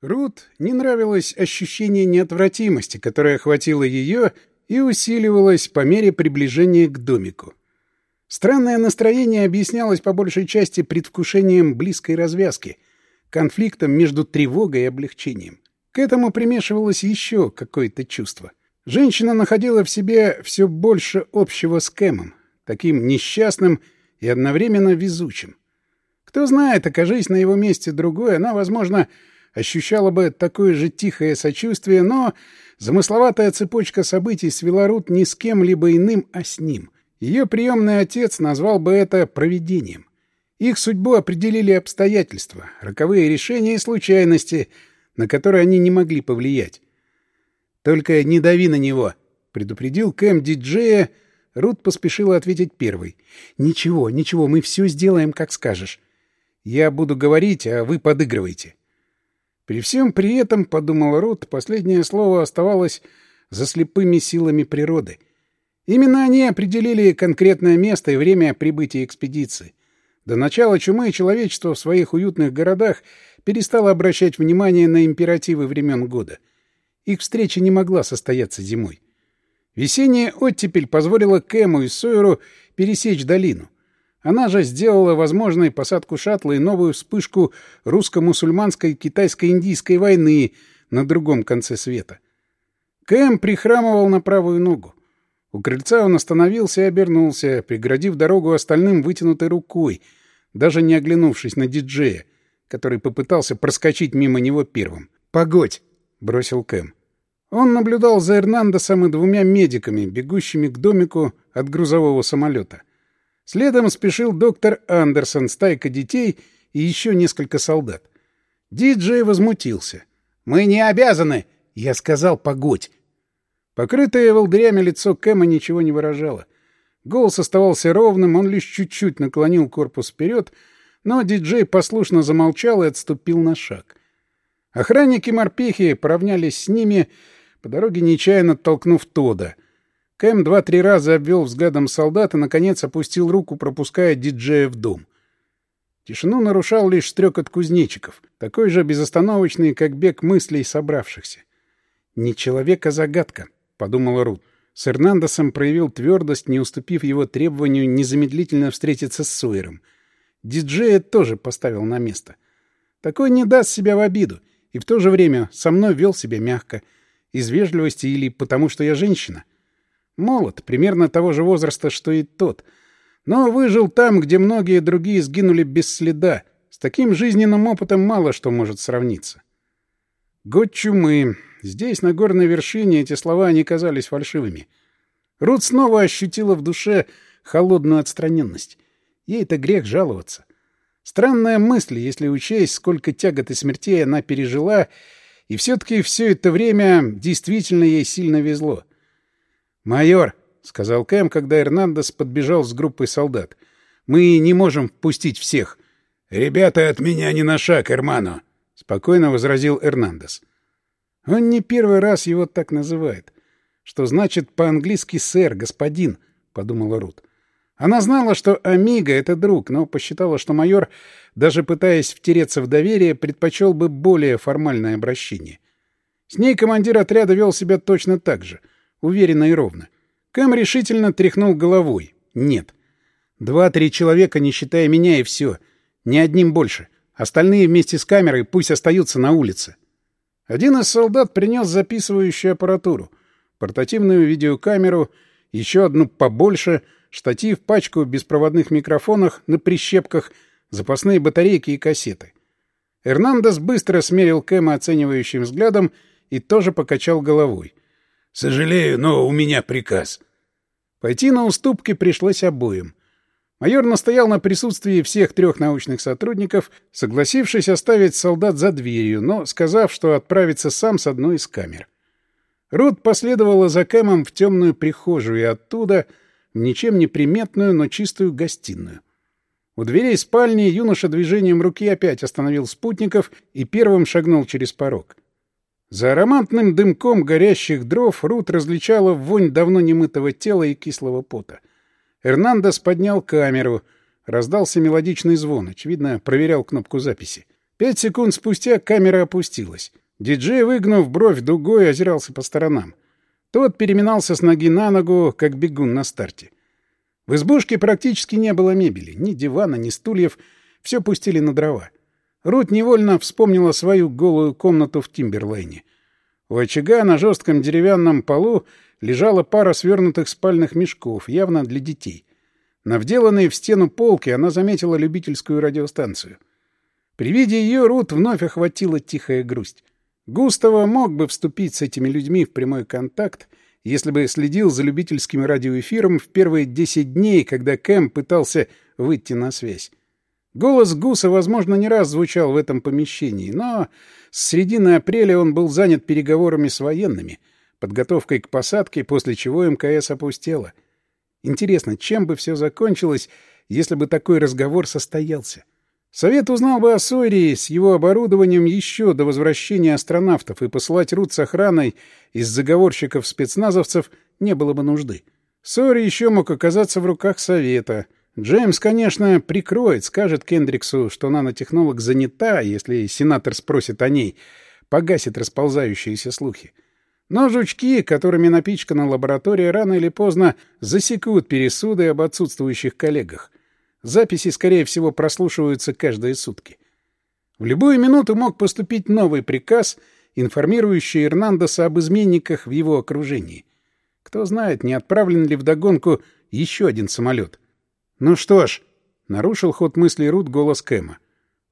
Рут не нравилось ощущение неотвратимости, которое охватило ее и усиливалось по мере приближения к домику. Странное настроение объяснялось по большей части предвкушением близкой развязки, конфликтом между тревогой и облегчением. К этому примешивалось еще какое-то чувство. Женщина находила в себе все больше общего с Кэмом, таким несчастным и одновременно везучим. Кто знает, окажись на его месте другой, она, возможно, ощущала бы такое же тихое сочувствие, но замысловатая цепочка событий свела Рут не с кем-либо иным, а с ним. Ее приемный отец назвал бы это провидением. Их судьбу определили обстоятельства, роковые решения и случайности, на которые они не могли повлиять. «Только не дави на него», — предупредил Кэм диджея. Рут поспешила ответить первой. «Ничего, ничего, мы все сделаем, как скажешь. Я буду говорить, а вы подыгрывайте». При всем при этом, — подумал Рут, — последнее слово оставалось за слепыми силами природы. Именно они определили конкретное место и время прибытия экспедиции. До начала чумы человечество в своих уютных городах перестало обращать внимание на императивы времен года. Их встреча не могла состояться зимой. Весенняя оттепель позволила Кэму и Сойеру пересечь долину. Она же сделала возможной посадку шаттла и новую вспышку русско-мусульманской китайско-индийской войны на другом конце света. Кэм прихрамывал на правую ногу. У крыльца он остановился и обернулся, преградив дорогу остальным вытянутой рукой, даже не оглянувшись на диджея, который попытался проскочить мимо него первым. «Погодь!» — бросил Кэм. Он наблюдал за Эрнандесом и двумя медиками, бегущими к домику от грузового самолета. Следом спешил доктор Андерсон, стайка детей и еще несколько солдат. Диджей возмутился. «Мы не обязаны!» Я сказал «погодь!» Покрытое волдырями лицо Кэма ничего не выражало. Голос оставался ровным, он лишь чуть-чуть наклонил корпус вперед, но диджей послушно замолчал и отступил на шаг. Охранники-морпехи поравнялись с ними, по дороге нечаянно толкнув Тода. Кэм два-три раза обвел взглядом солдата, наконец опустил руку, пропуская диджея в дом. Тишину нарушал лишь стрекот кузнечиков, такой же безостановочный, как бег мыслей собравшихся. «Не человек, а загадка», — подумала Рут. С Эрнандесом проявил твердость, не уступив его требованию незамедлительно встретиться с Суэром. Диджея тоже поставил на место. Такой не даст себя в обиду, и в то же время со мной вел себя мягко. Из вежливости или потому, что я женщина. Молод, примерно того же возраста, что и тот. Но выжил там, где многие другие сгинули без следа. С таким жизненным опытом мало что может сравниться. Год чумы. Здесь, на горной вершине, эти слова не казались фальшивыми. Рут снова ощутила в душе холодную отстраненность. Ей-то грех жаловаться. Странная мысль, если учесть, сколько тягот и смертей она пережила, и все-таки все это время действительно ей сильно везло. «Майор», — сказал Кэм, когда Эрнандес подбежал с группой солдат, — «мы не можем впустить всех». «Ребята от меня не на шаг, Эрмано», — спокойно возразил Эрнандес. Он не первый раз его так называет. Что значит по-английски «сэр», «господин», — подумала Рут. Она знала, что Амиго — это друг, но посчитала, что майор, даже пытаясь втереться в доверие, предпочел бы более формальное обращение. С ней командир отряда вел себя точно так же, уверенно и ровно. Кэм решительно тряхнул головой. Нет. Два-три человека, не считая меня, и все. Ни одним больше. Остальные вместе с камерой пусть остаются на улице. Один из солдат принес записывающую аппаратуру, портативную видеокамеру, еще одну побольше — штатив, пачку беспроводных микрофонов на прищепках, запасные батарейки и кассеты. Эрнандес быстро смерил Кэма оценивающим взглядом и тоже покачал головой. — Сожалею, но у меня приказ. Пойти на уступки пришлось обоим. Майор настоял на присутствии всех трех научных сотрудников, согласившись оставить солдат за дверью, но сказав, что отправится сам с одной из камер. Рут последовала за Кэмом в темную прихожую и оттуда в ничем не приметную, но чистую гостиную. У дверей спальни юноша движением руки опять остановил спутников и первым шагнул через порог. За ароматным дымком горящих дров Рут различала вонь давно немытого тела и кислого пота. Эрнандес поднял камеру. Раздался мелодичный звон. Очевидно, проверял кнопку записи. Пять секунд спустя камера опустилась. Диджей, выгнув бровь дугой, озирался по сторонам. Тот переминался с ноги на ногу, как бегун на старте. В избушке практически не было мебели, ни дивана, ни стульев, все пустили на дрова. Рут невольно вспомнила свою голую комнату в Тимберлейне. У очага на жестком деревянном полу лежала пара свернутых спальных мешков, явно для детей. На вделанной в стену полке она заметила любительскую радиостанцию — при виде ее Рут вновь охватила тихая грусть. Густаво мог бы вступить с этими людьми в прямой контакт, если бы следил за любительским радиоэфиром в первые десять дней, когда Кэм пытался выйти на связь. Голос Гуса, возможно, не раз звучал в этом помещении, но с середины апреля он был занят переговорами с военными, подготовкой к посадке, после чего МКС опустела. Интересно, чем бы все закончилось, если бы такой разговор состоялся? Совет узнал бы о Сойре с его оборудованием еще до возвращения астронавтов, и посылать Рут с охраной из заговорщиков-спецназовцев не было бы нужды. Сойер еще мог оказаться в руках Совета. Джеймс, конечно, прикроет, скажет Кендриксу, что нанотехнолог занята, если сенатор спросит о ней, погасит расползающиеся слухи. Но жучки, которыми напичкана лаборатория, рано или поздно засекут пересуды об отсутствующих коллегах. Записи, скорее всего, прослушиваются каждые сутки. В любую минуту мог поступить новый приказ, информирующий Эрнандеса об изменниках в его окружении. Кто знает, не отправлен ли вдогонку еще один самолет. «Ну что ж», — нарушил ход мысли Рут голос Кэма.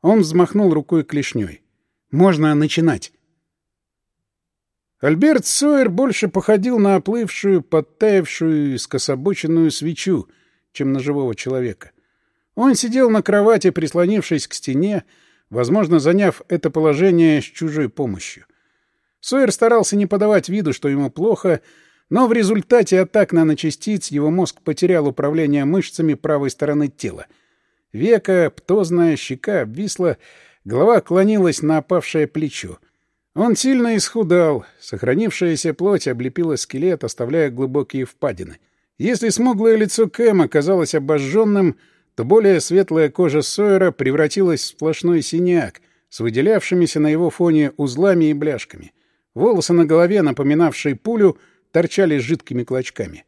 Он взмахнул рукой клешней. «Можно начинать». Альберт Сойер больше походил на оплывшую, подтаявшую и скособоченную свечу, чем на живого человека. Он сидел на кровати, прислонившись к стене, возможно, заняв это положение с чужой помощью. Сойер старался не подавать виду, что ему плохо, но в результате атак наночастиц его мозг потерял управление мышцами правой стороны тела. Века, птозная щека обвисла, голова клонилась на опавшее плечо. Он сильно исхудал, сохранившаяся плоть облепила скелет, оставляя глубокие впадины. Если смуглое лицо Кэм оказалось обожженным, то более светлая кожа Сойера превратилась в сплошной синяк с выделявшимися на его фоне узлами и бляшками. Волосы на голове, напоминавшие пулю, торчали жидкими клочками.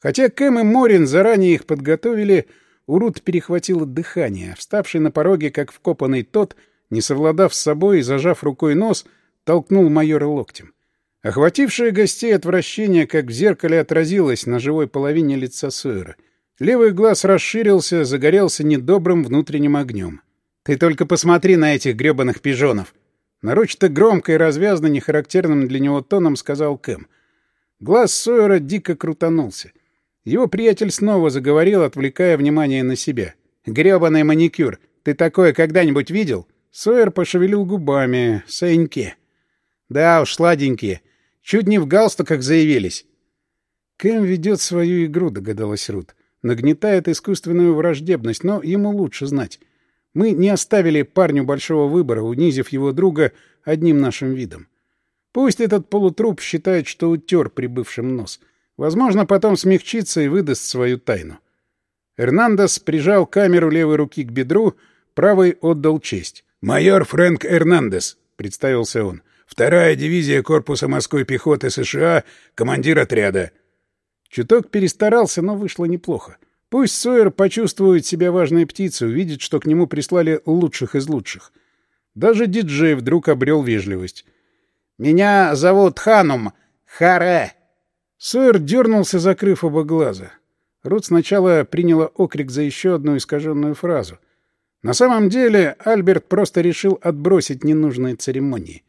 Хотя Кэм и Морин заранее их подготовили, у Рут перехватило дыхание. Вставший на пороге, как вкопанный тот, не совладав с собой и зажав рукой нос, толкнул майора локтем. Охватившее гостей отвращение, как в зеркале, отразилось на живой половине лица Сойера — Левый глаз расширился, загорелся недобрым внутренним огнем. «Ты только посмотри на этих грёбаных пижонов!» Нарочито громко и развязно, нехарактерным для него тоном сказал Кэм. Глаз Сойера дико крутанулся. Его приятель снова заговорил, отвлекая внимание на себя. «Грёбаный маникюр! Ты такое когда-нибудь видел?» Сойер пошевелил губами. «Сэньке». «Да уж, сладенькие. Чуть не в галстуках заявились». «Кэм ведет свою игру», — догадалась Рут нагнетает искусственную враждебность, но ему лучше знать. Мы не оставили парню большого выбора, унизив его друга одним нашим видом. Пусть этот полутруп считает, что утер прибывшим нос. Возможно, потом смягчится и выдаст свою тайну. Эрнандес прижал камеру левой руки к бедру, правой отдал честь. «Майор Фрэнк Эрнандес», — представился он. «Вторая дивизия корпуса морской пехоты США, командир отряда». Чуток перестарался, но вышло неплохо. Пусть Сойер почувствует себя важной птицей, увидит, что к нему прислали лучших из лучших. Даже диджей вдруг обрел вежливость. «Меня зовут Ханум. Харе!» Сойер дернулся, закрыв оба глаза. Рут сначала приняла окрик за еще одну искаженную фразу. На самом деле Альберт просто решил отбросить ненужные церемонии.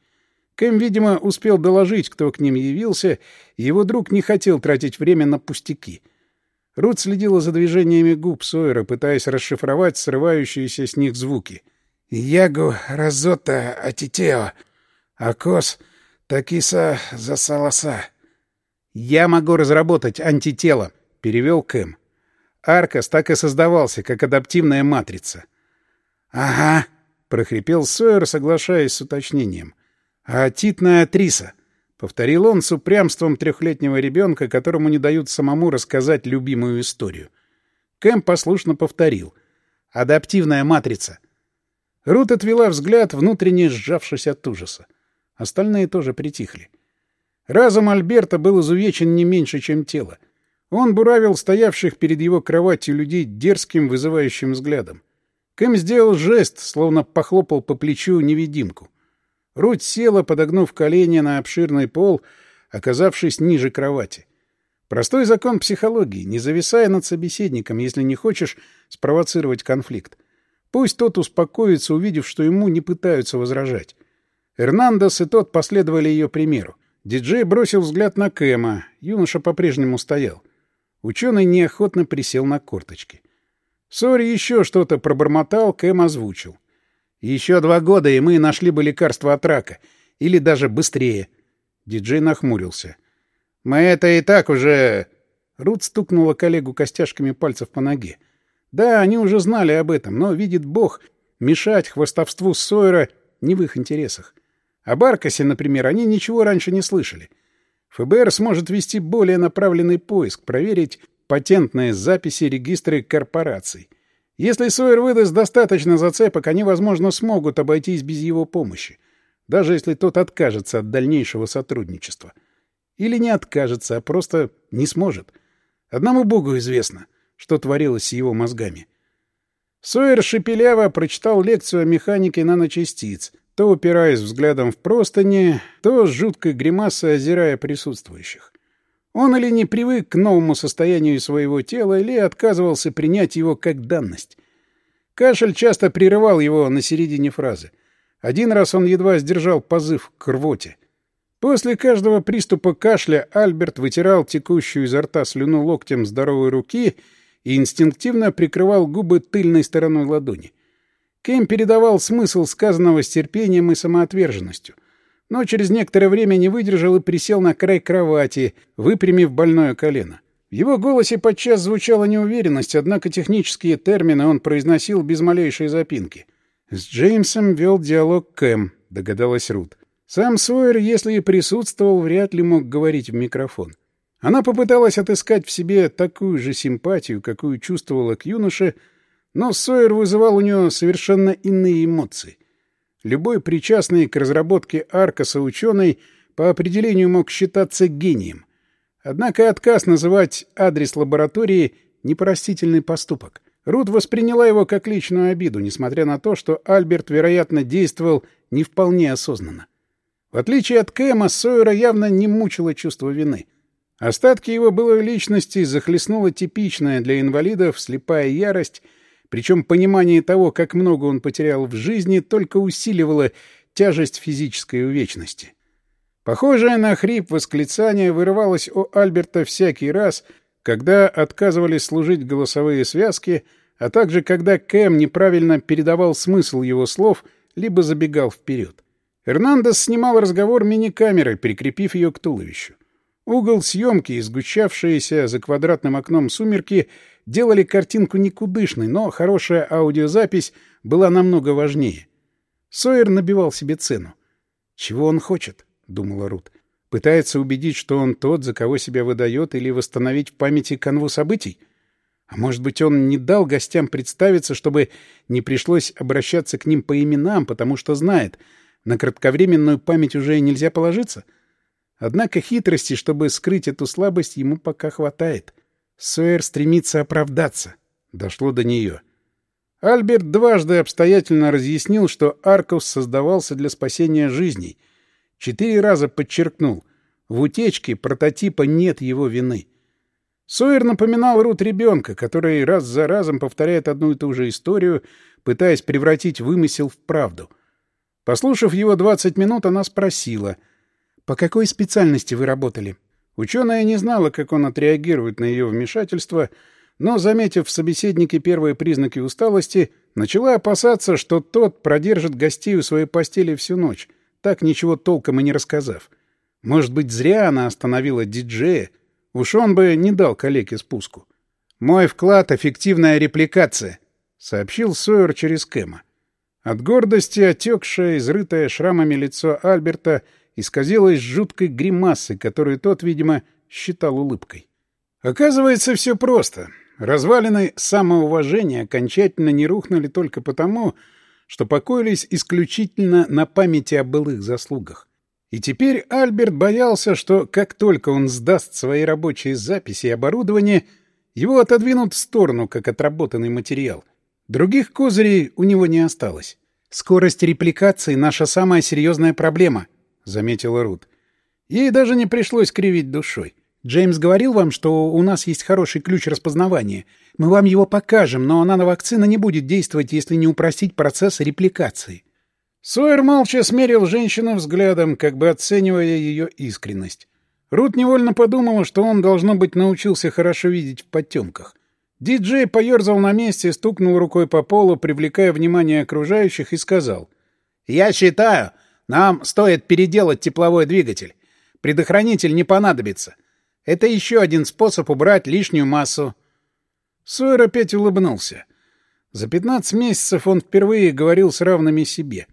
Кэм, видимо, успел доложить, кто к ним явился, и его друг не хотел тратить время на пустяки. Рут следила за движениями губ Сойера, пытаясь расшифровать срывающиеся с них звуки. «Ягу разота атитео, акос такиса засаласа». «Я могу разработать антитело», — перевел Кэм. Аркас так и создавался, как адаптивная матрица. «Ага», — прохрипел Сойер, соглашаясь с уточнением. «А титная актриса», — повторил он с упрямством трехлетнего ребенка, которому не дают самому рассказать любимую историю. Кэм послушно повторил. «Адаптивная матрица». Рут отвела взгляд, внутренне сжавшись от ужаса. Остальные тоже притихли. Разум Альберта был изувечен не меньше, чем тело. Он буравил стоявших перед его кроватью людей дерзким, вызывающим взглядом. Кэм сделал жест, словно похлопал по плечу невидимку. Руть села, подогнув колени на обширный пол, оказавшись ниже кровати. Простой закон психологии, не зависая над собеседником, если не хочешь спровоцировать конфликт. Пусть тот успокоится, увидев, что ему не пытаются возражать. Эрнандес и тот последовали ее примеру. Диджей бросил взгляд на Кэма. Юноша по-прежнему стоял. Ученый неохотно присел на корточки. Сори еще что-то пробормотал, Кэм озвучил. «Еще два года, и мы нашли бы лекарство от рака. Или даже быстрее». Диджей нахмурился. «Мы это и так уже...» Рут стукнула коллегу костяшками пальцев по ноге. Да, они уже знали об этом, но, видит Бог, мешать хвостовству Сойера не в их интересах. О Баркасе, например, они ничего раньше не слышали. ФБР сможет вести более направленный поиск, проверить патентные записи регистры корпораций. Если Сойер выдаст достаточно зацепок, они, возможно, смогут обойтись без его помощи, даже если тот откажется от дальнейшего сотрудничества. Или не откажется, а просто не сможет. Одному Богу известно, что творилось с его мозгами. Сойер шепеляво прочитал лекцию о механике наночастиц — то упираясь взглядом в простыни, то с жуткой гримасой озирая присутствующих. Он или не привык к новому состоянию своего тела, или отказывался принять его как данность. Кашель часто прерывал его на середине фразы. Один раз он едва сдержал позыв к рвоте. После каждого приступа кашля Альберт вытирал текущую изо рта слюну локтем здоровой руки и инстинктивно прикрывал губы тыльной стороной ладони. Кэм передавал смысл сказанного с терпением и самоотверженностью, но через некоторое время не выдержал и присел на край кровати, выпрямив больное колено. В его голосе подчас звучала неуверенность, однако технические термины он произносил без малейшей запинки. «С Джеймсом вел диалог Кэм», — догадалась Рут. Сам Сойер, если и присутствовал, вряд ли мог говорить в микрофон. Она попыталась отыскать в себе такую же симпатию, какую чувствовала к юноше, — но Сойер вызывал у него совершенно иные эмоции. Любой причастный к разработке Аркаса ученый по определению мог считаться гением. Однако отказ называть адрес лаборатории — непростительный поступок. Рут восприняла его как личную обиду, несмотря на то, что Альберт, вероятно, действовал не вполне осознанно. В отличие от Кэма, Сойера явно не мучило чувство вины. Остатки его былой личности захлестнула типичная для инвалидов слепая ярость — причем понимание того, как много он потерял в жизни, только усиливало тяжесть физической увечности. Похожее на хрип восклицание вырывалось у Альберта всякий раз, когда отказывались служить голосовые связки, а также когда Кэм неправильно передавал смысл его слов, либо забегал вперед. Эрнандес снимал разговор мини-камерой, прикрепив ее к туловищу. Угол съемки и сгущавшиеся за квадратным окном сумерки — делали картинку никудышной, но хорошая аудиозапись была намного важнее. Сойер набивал себе цену. «Чего он хочет?» — думала Рут. «Пытается убедить, что он тот, за кого себя выдает, или восстановить в памяти канву событий? А может быть, он не дал гостям представиться, чтобы не пришлось обращаться к ним по именам, потому что знает, на кратковременную память уже нельзя положиться?» Однако хитрости, чтобы скрыть эту слабость, ему пока хватает. Сойер стремится оправдаться. Дошло до нее. Альберт дважды обстоятельно разъяснил, что Аркус создавался для спасения жизней. Четыре раза подчеркнул. В утечке прототипа нет его вины. Сойер напоминал Рут ребенка, который раз за разом повторяет одну и ту же историю, пытаясь превратить вымысел в правду. Послушав его 20 минут, она спросила, «По какой специальности вы работали?» Ученая не знала, как он отреагирует на ее вмешательство, но, заметив в собеседнике первые признаки усталости, начала опасаться, что тот продержит гостей у своей постели всю ночь, так ничего толком и не рассказав. Может быть, зря она остановила диджея, уж он бы не дал калеке спуску. «Мой вклад — эффективная репликация», — сообщил Сойер через Кэма. От гордости отекшее, изрытое шрамами лицо Альберта — исказилось жуткой гримасой, которую тот, видимо, считал улыбкой. Оказывается, все просто. Развалины самоуважения окончательно не рухнули только потому, что покоились исключительно на памяти о былых заслугах. И теперь Альберт боялся, что как только он сдаст свои рабочие записи и оборудование, его отодвинут в сторону, как отработанный материал. Других козырей у него не осталось. «Скорость репликации — наша самая серьезная проблема», — заметила Рут. Ей даже не пришлось кривить душой. Джеймс говорил вам, что у нас есть хороший ключ распознавания. Мы вам его покажем, но нановакцина не будет действовать, если не упростить процесс репликации. Сойер молча смерил женщину взглядом, как бы оценивая ее искренность. Рут невольно подумала, что он, должно быть, научился хорошо видеть в потемках. Диджей поерзал на месте, стукнул рукой по полу, привлекая внимание окружающих, и сказал. «Я считаю, нам стоит переделать тепловой двигатель. Предохранитель не понадобится. Это еще один способ убрать лишнюю массу. Сойер опять улыбнулся. За 15 месяцев он впервые говорил с равными себе.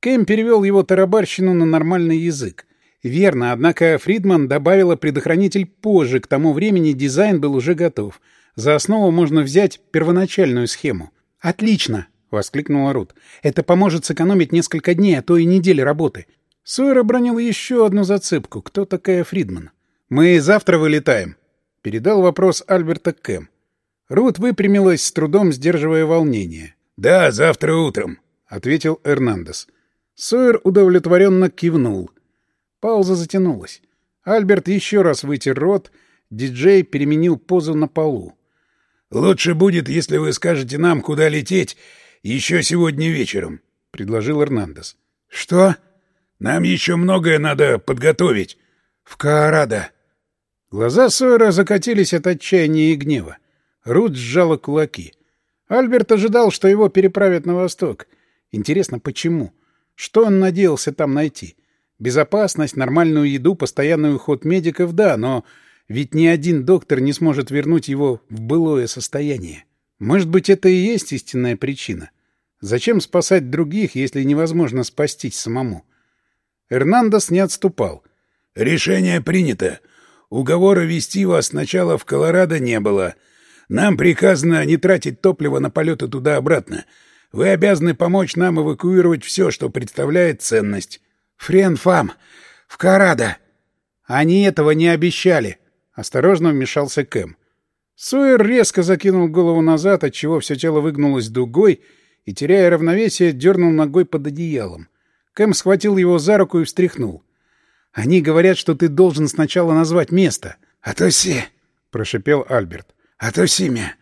Кэм перевел его тарабарщину на нормальный язык. Верно, однако Фридман добавила предохранитель позже, к тому времени дизайн был уже готов. За основу можно взять первоначальную схему. «Отлично!» — воскликнула Рут. «Это поможет сэкономить несколько дней, а то и недели работы». Сойер обронил еще одну зацепку. Кто такая Фридман? «Мы завтра вылетаем», — передал вопрос Альберта Кэм. Рут выпрямилась, с трудом сдерживая волнение. «Да, завтра утром», — ответил Эрнандес. Сойер удовлетворенно кивнул. Пауза затянулась. Альберт еще раз вытер рот, диджей переменил позу на полу. «Лучше будет, если вы скажете нам, куда лететь, еще сегодня вечером», — предложил Эрнандес. «Что?» «Нам еще многое надо подготовить. В Каарадо». Глаза Сойера закатились от отчаяния и гнева. Рут сжала кулаки. Альберт ожидал, что его переправят на восток. Интересно, почему? Что он надеялся там найти? Безопасность, нормальную еду, постоянный уход медиков — да, но ведь ни один доктор не сможет вернуть его в былое состояние. Может быть, это и есть истинная причина? Зачем спасать других, если невозможно спастись самому? Эрнандес не отступал. «Решение принято. Уговора вести вас сначала в Колорадо не было. Нам приказано не тратить топливо на полеты туда-обратно. Вы обязаны помочь нам эвакуировать все, что представляет ценность. Френ-фам! В Колорадо! Они этого не обещали!» Осторожно вмешался Кэм. Сойер резко закинул голову назад, отчего все тело выгнулось дугой, и, теряя равновесие, дернул ногой под одеялом. Кэм схватил его за руку и встряхнул. Они говорят, что ты должен сначала назвать место. — А то си, — прошипел Альберт. — то симя.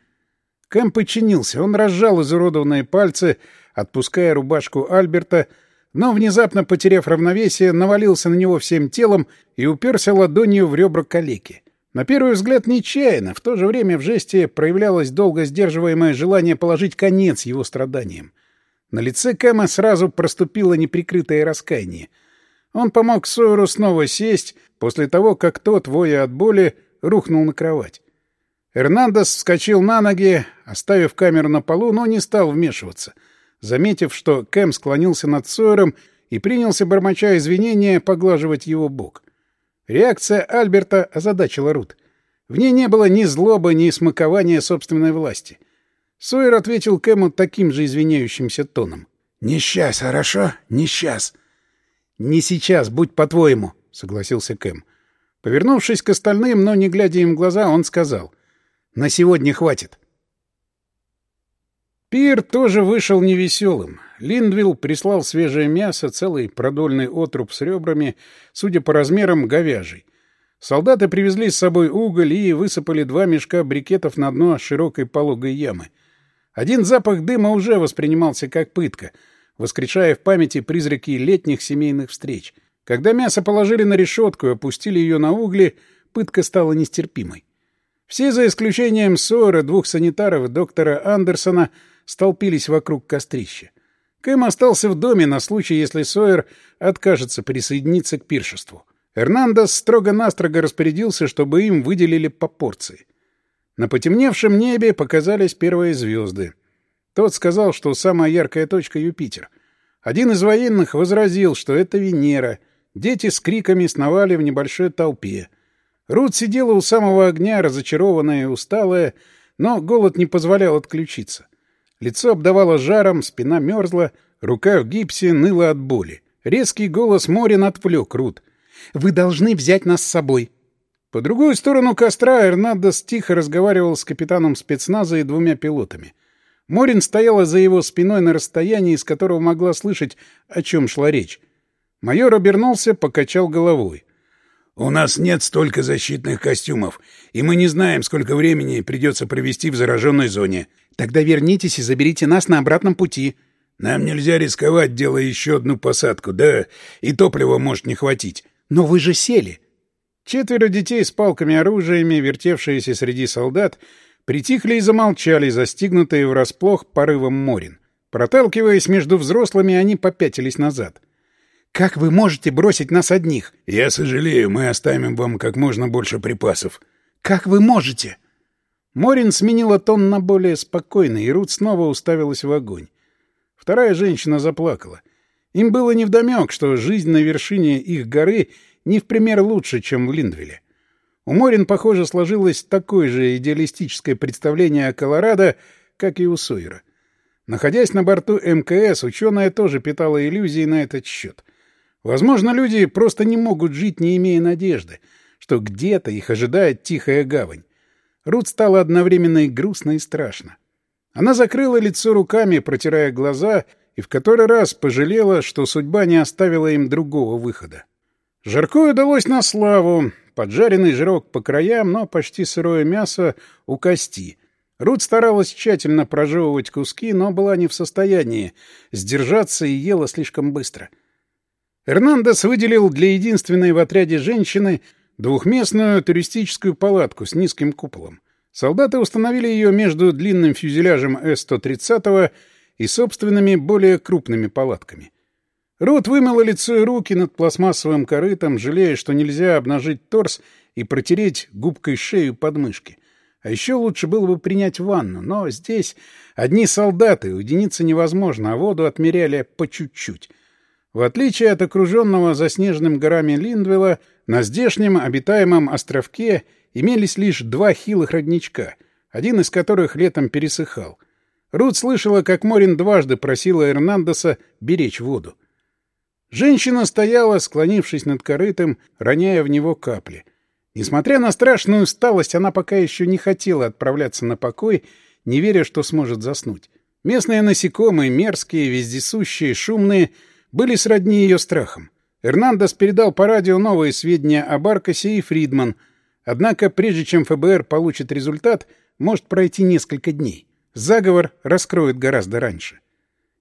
Кэм подчинился. Он разжал изуродованные пальцы, отпуская рубашку Альберта, но, внезапно потеряв равновесие, навалился на него всем телом и уперся ладонью в ребра калеки. На первый взгляд нечаянно, в то же время в жесте проявлялось долго сдерживаемое желание положить конец его страданиям. На лице Кэма сразу проступило неприкрытое раскаяние — он помог Сойеру снова сесть после того, как тот, воя от боли, рухнул на кровать. Эрнандес вскочил на ноги, оставив камеру на полу, но не стал вмешиваться, заметив, что Кэм склонился над Сойером и принялся, бормоча извинения, поглаживать его бок. Реакция Альберта озадачила Рут. В ней не было ни злобы, ни смакования собственной власти. Сойер ответил Кэму таким же извиняющимся тоном. «Не сейчас, хорошо? Не сейчас. «Не сейчас, будь по-твоему», — согласился Кэм. Повернувшись к остальным, но не глядя им в глаза, он сказал. «На сегодня хватит». Пир тоже вышел невеселым. Линдвилл прислал свежее мясо, целый продольный отруб с ребрами, судя по размерам, говяжий. Солдаты привезли с собой уголь и высыпали два мешка брикетов на дно широкой пологой ямы. Один запах дыма уже воспринимался как пытка — воскрешая в памяти призраки летних семейных встреч. Когда мясо положили на решетку и опустили ее на угли, пытка стала нестерпимой. Все, за исключением Сойера, двух санитаров доктора Андерсона, столпились вокруг кострища. Кэм остался в доме на случай, если Сойер откажется присоединиться к пиршеству. Эрнандес строго-настрого распорядился, чтобы им выделили по порции. На потемневшем небе показались первые звезды. Тот сказал, что самая яркая точка — Юпитер. Один из военных возразил, что это Венера. Дети с криками сновали в небольшой толпе. Рут сидела у самого огня, разочарованная и усталая, но голод не позволял отключиться. Лицо обдавало жаром, спина мерзла, рука в гипсе ныла от боли. Резкий голос Морин отвлек Рут. «Вы должны взять нас с собой!» По другую сторону костра Эрнадос тихо разговаривал с капитаном спецназа и двумя пилотами. Морин стояла за его спиной на расстоянии, из которого могла слышать, о чем шла речь. Майор обернулся, покачал головой. «У нас нет столько защитных костюмов, и мы не знаем, сколько времени придется провести в зараженной зоне». «Тогда вернитесь и заберите нас на обратном пути». «Нам нельзя рисковать, делая еще одну посадку, да и топлива может не хватить». «Но вы же сели». Четверо детей с палками-оружиями, вертевшиеся среди солдат, притихли и замолчали, застигнутые врасплох порывом Морин. Проталкиваясь между взрослыми, они попятились назад. «Как вы можете бросить нас одних?» «Я сожалею, мы оставим вам как можно больше припасов». «Как вы можете?» Морин сменила тон на более спокойный, и Рут снова уставилась в огонь. Вторая женщина заплакала. Им было невдомек, что жизнь на вершине их горы не в пример лучше, чем в Линдвилле. У Морин, похоже, сложилось такое же идеалистическое представление о Колорадо, как и у Сойера. Находясь на борту МКС, ученая тоже питала иллюзии на этот счет. Возможно, люди просто не могут жить, не имея надежды, что где-то их ожидает тихая гавань. Рут стало одновременно и грустно, и страшно. Она закрыла лицо руками, протирая глаза, и в который раз пожалела, что судьба не оставила им другого выхода. Жарко удалось на славу. Поджаренный жирок по краям, но почти сырое мясо у кости. Рут старалась тщательно прожевывать куски, но была не в состоянии сдержаться и ела слишком быстро. Эрнандес выделил для единственной в отряде женщины двухместную туристическую палатку с низким куполом. Солдаты установили ее между длинным фюзеляжем С-130 и собственными более крупными палатками. Рут вымыла лицо и руки над пластмассовым корытом, жалея, что нельзя обнажить торс и протереть губкой шею подмышки. А еще лучше было бы принять ванну, но здесь одни солдаты, уединиться невозможно, а воду отмеряли по чуть-чуть. В отличие от окруженного заснеженным горами Линдвелла, на здешнем обитаемом островке имелись лишь два хилых родничка, один из которых летом пересыхал. Рут слышала, как Морин дважды просила Эрнандеса беречь воду. Женщина стояла, склонившись над корытом, роняя в него капли. Несмотря на страшную усталость, она пока еще не хотела отправляться на покой, не веря, что сможет заснуть. Местные насекомые, мерзкие, вездесущие, шумные, были сродни ее страхам. Эрнандес передал по радио новые сведения об Аркасе и Фридман, однако прежде чем ФБР получит результат, может пройти несколько дней. Заговор раскроют гораздо раньше.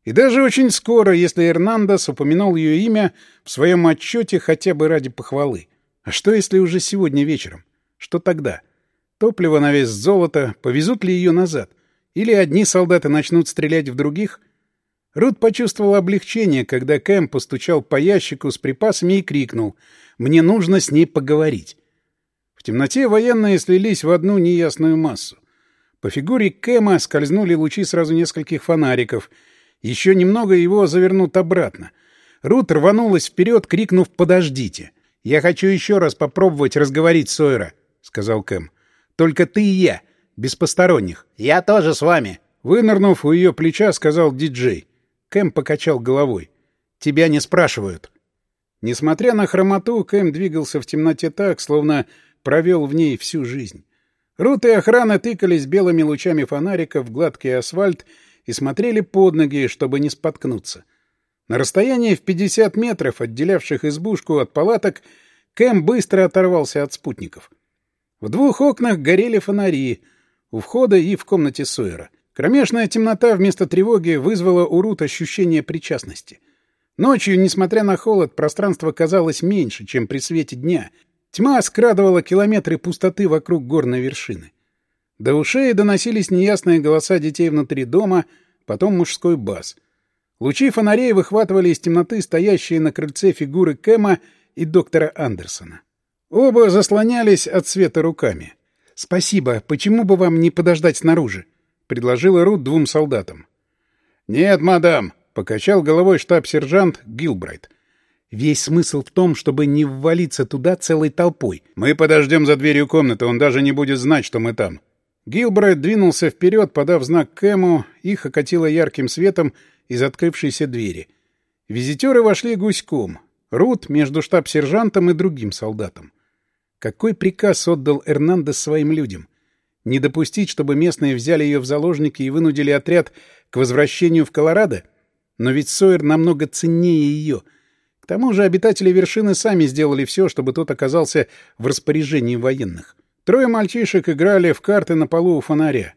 И даже очень скоро, если Эрнандес упомянул ее имя в своем отчете хотя бы ради похвалы. А что, если уже сегодня вечером? Что тогда? Топливо на вес золота, повезут ли ее назад? Или одни солдаты начнут стрелять в других? Рут почувствовал облегчение, когда Кэм постучал по ящику с припасами и крикнул «Мне нужно с ней поговорить». В темноте военные слились в одну неясную массу. По фигуре Кэма скользнули лучи сразу нескольких фонариков — еще немного его завернут обратно. Рут рванулась вперед, крикнув «Подождите!» «Я хочу еще раз попробовать разговорить Сойера», — сказал Кэм. «Только ты и я, без посторонних». «Я тоже с вами». Вынырнув у ее плеча, сказал диджей. Кэм покачал головой. «Тебя не спрашивают». Несмотря на хромоту, Кэм двигался в темноте так, словно провел в ней всю жизнь. Рут и охрана тыкались белыми лучами фонариков в гладкий асфальт и смотрели под ноги, чтобы не споткнуться. На расстоянии в 50 метров, отделявших избушку от палаток, Кэм быстро оторвался от спутников. В двух окнах горели фонари, у входа и в комнате Сойера. Кромешная темнота вместо тревоги вызвала у Рут ощущение причастности. Ночью, несмотря на холод, пространство казалось меньше, чем при свете дня. Тьма скрадывала километры пустоты вокруг горной вершины. До ушей доносились неясные голоса детей внутри дома, потом мужской бас. Лучи фонарей выхватывали из темноты стоящие на крыльце фигуры Кэма и доктора Андерсона. Оба заслонялись от света руками. «Спасибо. Почему бы вам не подождать снаружи?» — предложила Рут двум солдатам. «Нет, мадам», — покачал головой штаб-сержант Гилбрайт. Весь смысл в том, чтобы не ввалиться туда целой толпой. «Мы подождем за дверью комнаты, он даже не будет знать, что мы там». Гилбрайт двинулся вперед, подав знак Кэму, их окатило ярким светом из открывшейся двери. Визитеры вошли гуськом. Рут между штаб-сержантом и другим солдатом. Какой приказ отдал Эрнандес своим людям? Не допустить, чтобы местные взяли ее в заложники и вынудили отряд к возвращению в Колорадо? Но ведь Сойер намного ценнее ее. К тому же обитатели вершины сами сделали все, чтобы тот оказался в распоряжении военных. Трое мальчишек играли в карты на полу у фонаря.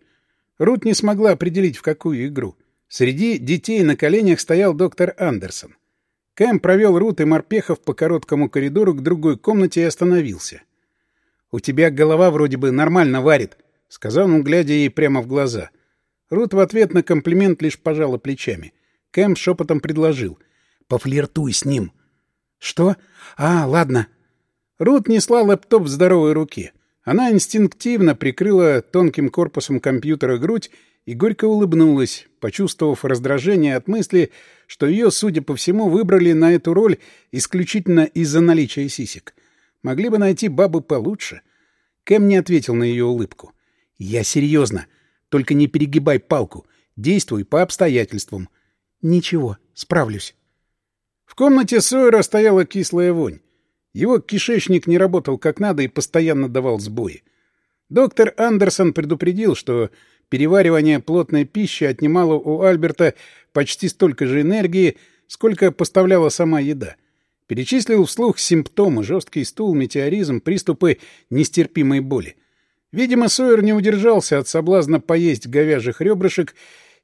Рут не смогла определить, в какую игру. Среди детей на коленях стоял доктор Андерсон. Кэм провел Рут и Морпехов по короткому коридору к другой комнате и остановился. «У тебя голова вроде бы нормально варит», — сказал он, глядя ей прямо в глаза. Рут в ответ на комплимент лишь пожала плечами. Кэм шепотом предложил. «Пофлиртуй с ним». «Что? А, ладно». Рут несла лэптоп в здоровой руке. Она инстинктивно прикрыла тонким корпусом компьютера грудь и горько улыбнулась, почувствовав раздражение от мысли, что ее, судя по всему, выбрали на эту роль исключительно из-за наличия сисек. Могли бы найти бабы получше. Кэм не ответил на ее улыбку. «Я серьезно. Только не перегибай палку. Действуй по обстоятельствам». «Ничего, справлюсь». В комнате Сойера стояла кислая вонь. Его кишечник не работал как надо и постоянно давал сбои. Доктор Андерсон предупредил, что переваривание плотной пищи отнимало у Альберта почти столько же энергии, сколько поставляла сама еда. Перечислил вслух симптомы — жесткий стул, метеоризм, приступы нестерпимой боли. Видимо, Сойер не удержался от соблазна поесть говяжьих ребрышек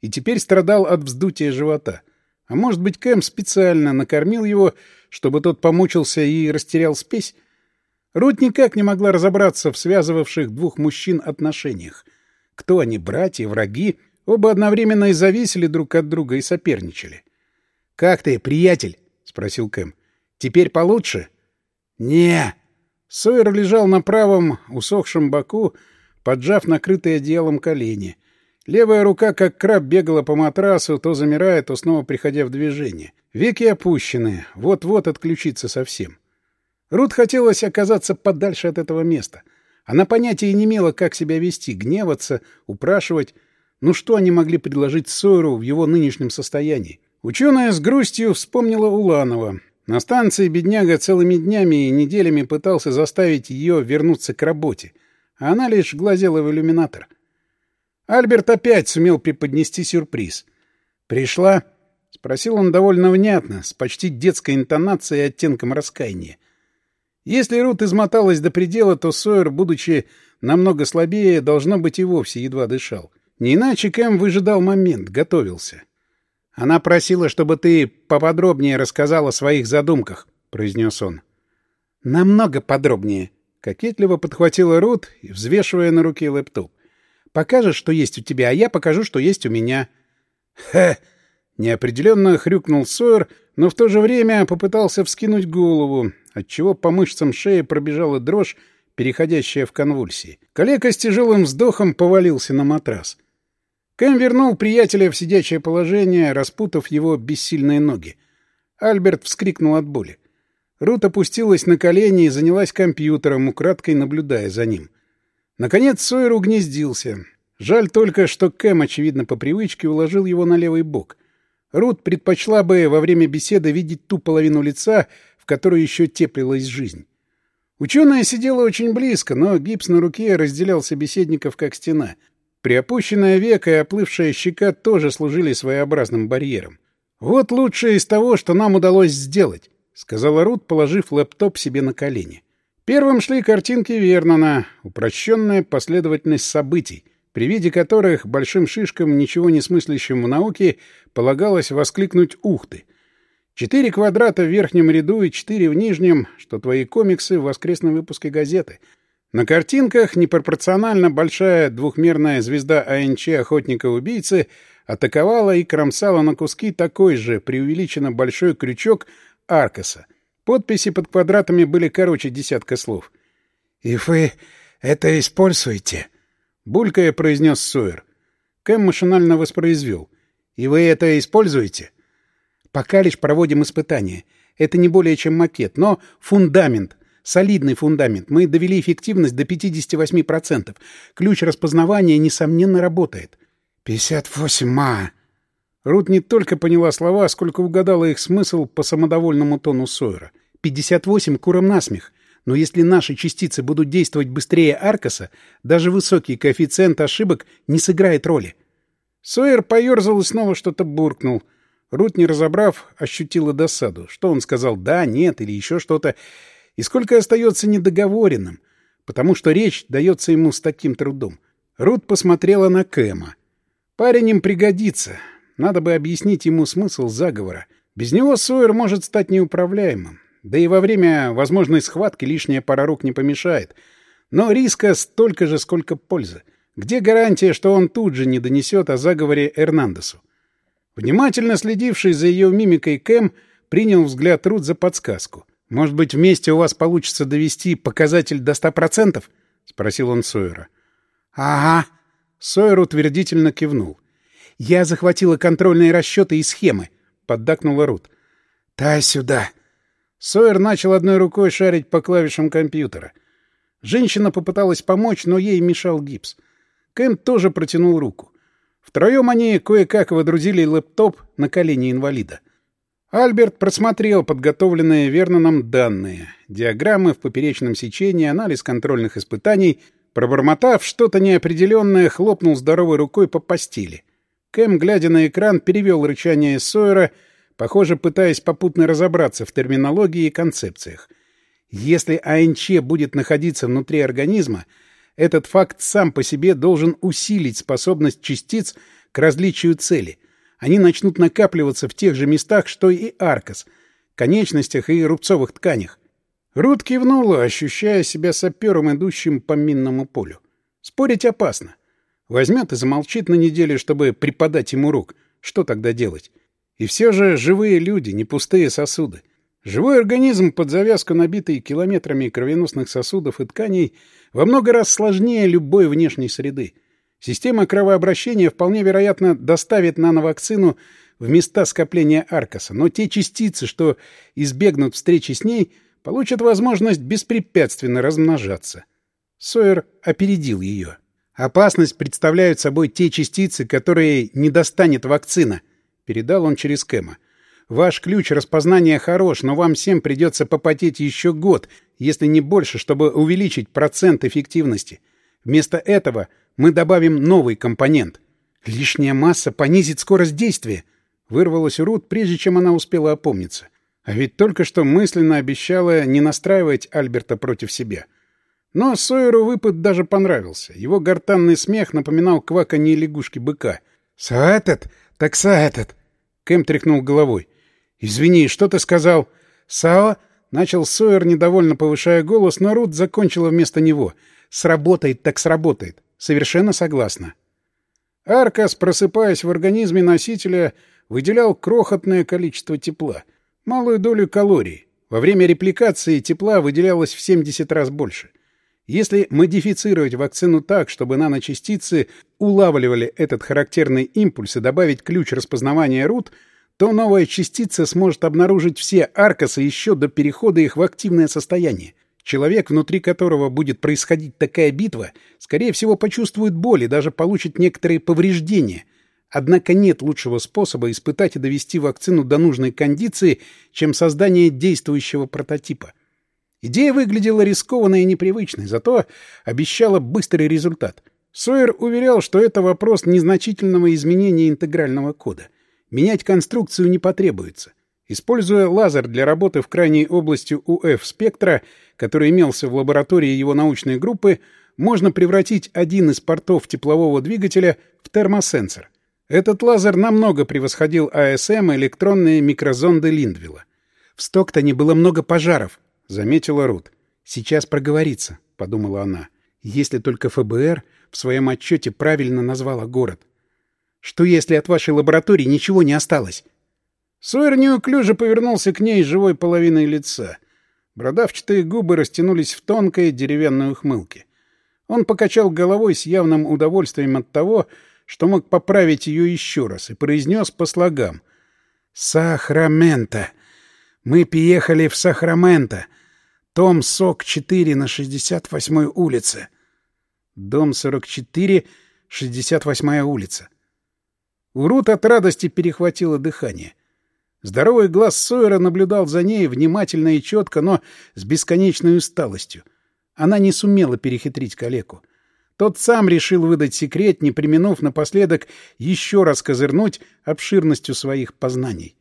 и теперь страдал от вздутия живота. А может быть, Кэм специально накормил его, чтобы тот помучился и растерял спесь? Рут никак не могла разобраться в связывавших двух мужчин отношениях. Кто они, братья, враги? Оба одновременно и зависели друг от друга и соперничали. — Как ты, приятель? — спросил Кэм. — Теперь получше? — Не. Сойер лежал на правом, усохшем боку, поджав накрытые одеялом колени. Левая рука, как краб, бегала по матрасу, то замирая, то снова приходя в движение. Веки опущены, вот-вот отключиться совсем. Рут хотелось оказаться подальше от этого места. Она понятия не имела, как себя вести, гневаться, упрашивать. Ну что они могли предложить Сойеру в его нынешнем состоянии? Ученая с грустью вспомнила Уланова. На станции бедняга целыми днями и неделями пытался заставить ее вернуться к работе, а она лишь глазела в иллюминатор. Альберт опять сумел преподнести сюрприз. «Пришла?» — спросил он довольно внятно, с почти детской интонацией и оттенком раскаяния. Если Рут измоталась до предела, то Сойер, будучи намного слабее, должно быть и вовсе едва дышал. Не иначе Кэм выжидал момент, готовился. «Она просила, чтобы ты поподробнее рассказал о своих задумках», — произнес он. «Намного подробнее», — кокетливо подхватила Рут, взвешивая на руке лэптоп. Покажешь, что есть у тебя, а я покажу, что есть у меня. Хе! Неопределенно хрюкнул Сойер, но в то же время попытался вскинуть голову, отчего по мышцам шеи пробежала дрожь, переходящая в конвульсии. Калека с тяжелым вздохом повалился на матрас. Кэм вернул приятеля в сидячее положение, распутав его бессильные ноги. Альберт вскрикнул от боли. Рут опустилась на колени и занялась компьютером, украдкой наблюдая за ним. Наконец Сойер угнездился. Жаль только, что Кэм, очевидно, по привычке уложил его на левый бок. Рут предпочла бы во время беседы видеть ту половину лица, в которой еще теплилась жизнь. Ученая сидела очень близко, но гипс на руке разделял собеседников как стена. Приопущенная века и оплывшая щека тоже служили своеобразным барьером. «Вот лучшее из того, что нам удалось сделать», — сказала Рут, положив лэптоп себе на колени. Первым шли картинки Вернона, упрощенная последовательность событий, при виде которых большим шишкам, ничего не смыслящим в науке, полагалось воскликнуть «Ух ты!». Четыре квадрата в верхнем ряду и четыре в нижнем, что твои комиксы в воскресном выпуске газеты. На картинках непропорционально большая двухмерная звезда АНЧ охотника-убийцы атаковала и кромсала на куски такой же преувеличенно большой крючок Аркаса — Подписи под квадратами были короче десятка слов. — И вы это используете? — булькая произнес Сойер. Кэм машинально воспроизвел. — И вы это используете? — Пока лишь проводим испытания. Это не более чем макет, но фундамент. Солидный фундамент. Мы довели эффективность до 58%. Ключ распознавания, несомненно, работает. 58 ма. Рут не только поняла слова, сколько угадала их смысл по самодовольному тону Сойера. 58 куром насмех. Но если наши частицы будут действовать быстрее Аркаса, даже высокий коэффициент ошибок не сыграет роли. Сойер поерзал и снова что-то буркнул. Рут, не разобрав, ощутила досаду. Что он сказал «да», «нет» или еще что-то. И сколько остается недоговоренным, потому что речь дается ему с таким трудом. Рут посмотрела на Кэма. Парень им пригодится. Надо бы объяснить ему смысл заговора. Без него Сойер может стать неуправляемым. Да и во время возможной схватки лишняя пара рук не помешает. Но риска столько же, сколько пользы. Где гарантия, что он тут же не донесет о заговоре Эрнандесу? Внимательно следивший за ее мимикой Кэм принял взгляд Рут за подсказку. «Может быть, вместе у вас получится довести показатель до ста процентов?» — спросил он Сойера. «Ага». Сойер утвердительно кивнул. «Я захватила контрольные расчеты и схемы», — поддакнула Рут. «Та сюда», Сойер начал одной рукой шарить по клавишам компьютера. Женщина попыталась помочь, но ей мешал гипс. Кэм тоже протянул руку. Втроем они кое-как водрузили лэптоп на колени инвалида. Альберт просмотрел подготовленные Верноном данные, диаграммы в поперечном сечении, анализ контрольных испытаний, пробормотав что-то неопределенное, хлопнул здоровой рукой по постели. Кэм, глядя на экран, перевел рычание Сойера — похоже, пытаясь попутно разобраться в терминологии и концепциях. Если АНЧ будет находиться внутри организма, этот факт сам по себе должен усилить способность частиц к различию цели. Они начнут накапливаться в тех же местах, что и Аркос, конечностях и рубцовых тканях. Рут кивнула, ощущая себя сапером, идущим по минному полю. Спорить опасно. Возьмет и замолчит на неделю, чтобы преподать ему рук. Что тогда делать? И все же живые люди, не пустые сосуды. Живой организм, под завязку набитый километрами кровеносных сосудов и тканей, во много раз сложнее любой внешней среды. Система кровообращения вполне вероятно доставит нановакцину в места скопления Аркаса, но те частицы, что избегнут встречи с ней, получат возможность беспрепятственно размножаться. Сойер опередил ее. Опасность представляют собой те частицы, которые не достанет вакцина — Передал он через Кэма. «Ваш ключ распознания хорош, но вам всем придется попотеть еще год, если не больше, чтобы увеличить процент эффективности. Вместо этого мы добавим новый компонент. Лишняя масса понизит скорость действия», — вырвалась Рут, прежде чем она успела опомниться. А ведь только что мысленно обещала не настраивать Альберта против себя. Но Сойеру выпад даже понравился. Его гортанный смех напоминал кваканье лягушки-быка. «Саэтет? Так Саэтет!» Кэм тряхнул головой. «Извини, что ты сказал?» «Сао?» — начал Сойер, недовольно повышая голос, но Рут закончила вместо него. «Сработает, так сработает. Совершенно согласна». Аркас, просыпаясь в организме носителя, выделял крохотное количество тепла, малую долю калорий. Во время репликации тепла выделялось в 70 раз больше. Если модифицировать вакцину так, чтобы наночастицы улавливали этот характерный импульс и добавить ключ распознавания рут, то новая частица сможет обнаружить все аркасы еще до перехода их в активное состояние. Человек, внутри которого будет происходить такая битва, скорее всего, почувствует боль и даже получит некоторые повреждения. Однако нет лучшего способа испытать и довести вакцину до нужной кондиции, чем создание действующего прототипа. Идея выглядела рискованной и непривычной, зато обещала быстрый результат. Сойер уверял, что это вопрос незначительного изменения интегрального кода. Менять конструкцию не потребуется. Используя лазер для работы в крайней области УФ-спектра, который имелся в лаборатории его научной группы, можно превратить один из портов теплового двигателя в термосенсор. Этот лазер намного превосходил АСМ и электронные микрозонды Линдвилла. В Стоктоне было много пожаров, — заметила Рут. «Сейчас проговорится», — подумала она. «Если только ФБР в своем отчете правильно назвала город. Что, если от вашей лаборатории ничего не осталось?» Сойер неуклюже повернулся к ней живой половиной лица. Бродавчатые губы растянулись в тонкой деревянной ухмылке. Он покачал головой с явным удовольствием от того, что мог поправить ее еще раз, и произнес по слогам. «Сахрамента! Мы приехали в Сахрамента! Том Сок-4 на 68-й улице. Дом 44, 68-я улица. У Рут от радости перехватило дыхание. Здоровый глаз Сойера наблюдал за ней внимательно и четко, но с бесконечной усталостью. Она не сумела перехитрить калеку. Тот сам решил выдать секрет, не применув напоследок еще раз козырнуть обширностью своих познаний.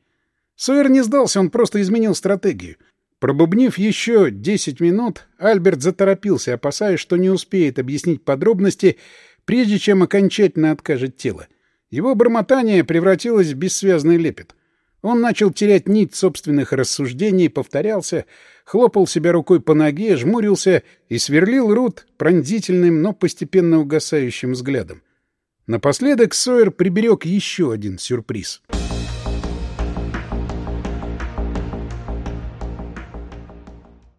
Сойер не сдался, он просто изменил стратегию. Пробубнив еще десять минут, Альберт заторопился, опасаясь, что не успеет объяснить подробности, прежде чем окончательно откажет тело. Его бормотание превратилось в бессвязный лепет. Он начал терять нить собственных рассуждений, повторялся, хлопал себя рукой по ноге, жмурился и сверлил Рут пронзительным, но постепенно угасающим взглядом. Напоследок Сойер приберег еще один сюрприз —